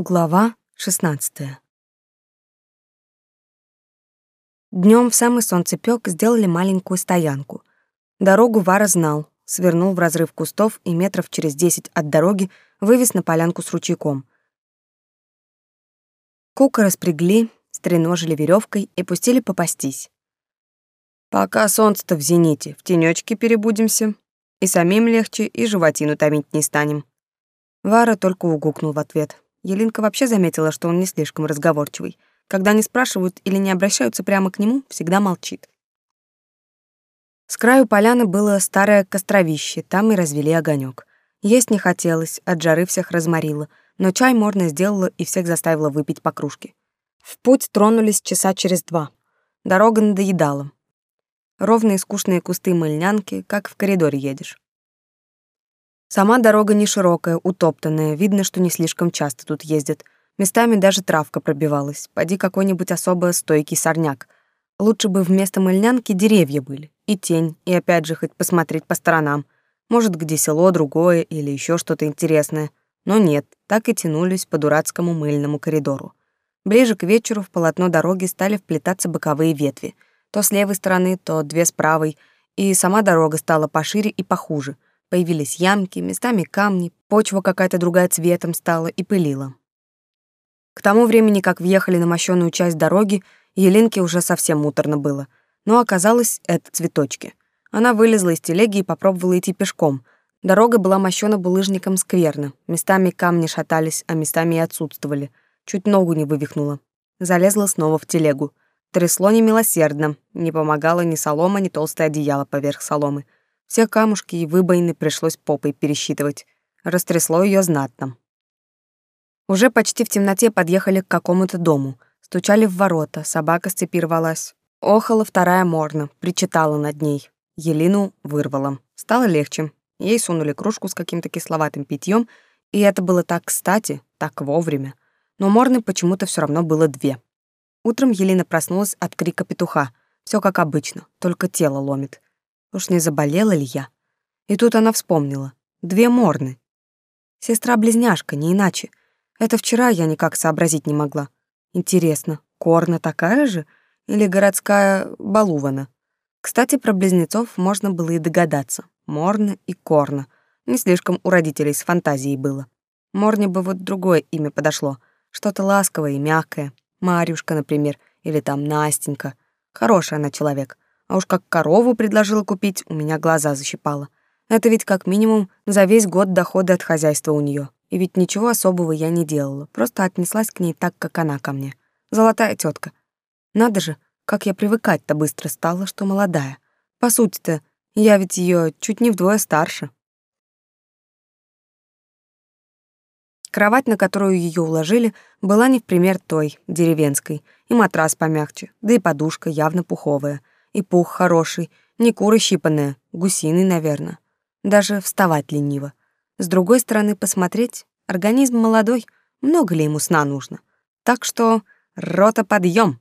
Глава 16. Днем в самый солнцепёк сделали маленькую стоянку. Дорогу Вара знал, свернул в разрыв кустов и метров через десять от дороги вывез на полянку с ручейком. Кука распрягли, стреножили веревкой и пустили попастись. «Пока солнце-то в зените, в тенёчке перебудемся. И самим легче, и животину томить не станем». Вара только угукнул в ответ — Елинка вообще заметила, что он не слишком разговорчивый. Когда не спрашивают или не обращаются прямо к нему, всегда молчит. С краю поляны было старое костровище, там и развели огонек. Есть не хотелось, от жары всех разморило, но чай Морна сделала и всех заставила выпить по кружке. В путь тронулись часа через два. Дорога надоедала. Ровные скучные кусты мыльнянки, как в коридоре едешь. Сама дорога не широкая, утоптанная, видно, что не слишком часто тут ездят. Местами даже травка пробивалась, поди какой-нибудь особо стойкий сорняк. Лучше бы вместо мыльнянки деревья были, и тень, и опять же хоть посмотреть по сторонам. Может, где село другое или еще что-то интересное. Но нет, так и тянулись по дурацкому мыльному коридору. Ближе к вечеру в полотно дороги стали вплетаться боковые ветви. То с левой стороны, то две с правой, и сама дорога стала пошире и похуже — Появились ямки, местами камни, почва какая-то другая цветом стала и пылила. К тому времени, как въехали на мощёную часть дороги, Елинке уже совсем муторно было. Но оказалось, это цветочки. Она вылезла из телеги и попробовала идти пешком. Дорога была мощена булыжником скверно. Местами камни шатались, а местами и отсутствовали. Чуть ногу не вывихнула. Залезла снова в телегу. Трясло немилосердно. Не помогало ни солома, ни толстое одеяло поверх соломы. Все камушки и выбоины пришлось попой пересчитывать. Растрясло ее знатно. Уже почти в темноте подъехали к какому-то дому. Стучали в ворота, собака с цепи рвалась. Охала вторая морна, причитала над ней. Елину вырвала. Стало легче. Ей сунули кружку с каким-то кисловатым питьем, и это было так кстати, так вовремя. Но морны почему-то все равно было две. Утром Елена проснулась от крика петуха. Все как обычно, только тело ломит. Уж не заболела ли я? И тут она вспомнила. Две морны. Сестра-близняшка, не иначе. Это вчера я никак сообразить не могла. Интересно, Корна такая же или городская Балувана? Кстати, про близнецов можно было и догадаться. Морна и Корна. Не слишком у родителей с фантазией было. Морне бы вот другое имя подошло. Что-то ласковое и мягкое. Марюшка, например, или там Настенька. Хороший она человек. А уж как корову предложила купить, у меня глаза защипало. Это ведь как минимум за весь год доходы от хозяйства у нее. И ведь ничего особого я не делала, просто отнеслась к ней так, как она ко мне. Золотая тетка. Надо же, как я привыкать-то быстро стала, что молодая. По сути-то, я ведь ее чуть не вдвое старше. Кровать, на которую ее уложили, была не в пример той, деревенской, и матрас помягче, да и подушка явно пуховая — и пух хороший, не куры щипанные, гусиный, наверное. Даже вставать лениво. С другой стороны, посмотреть, организм молодой, много ли ему сна нужно. Так что рота подъем.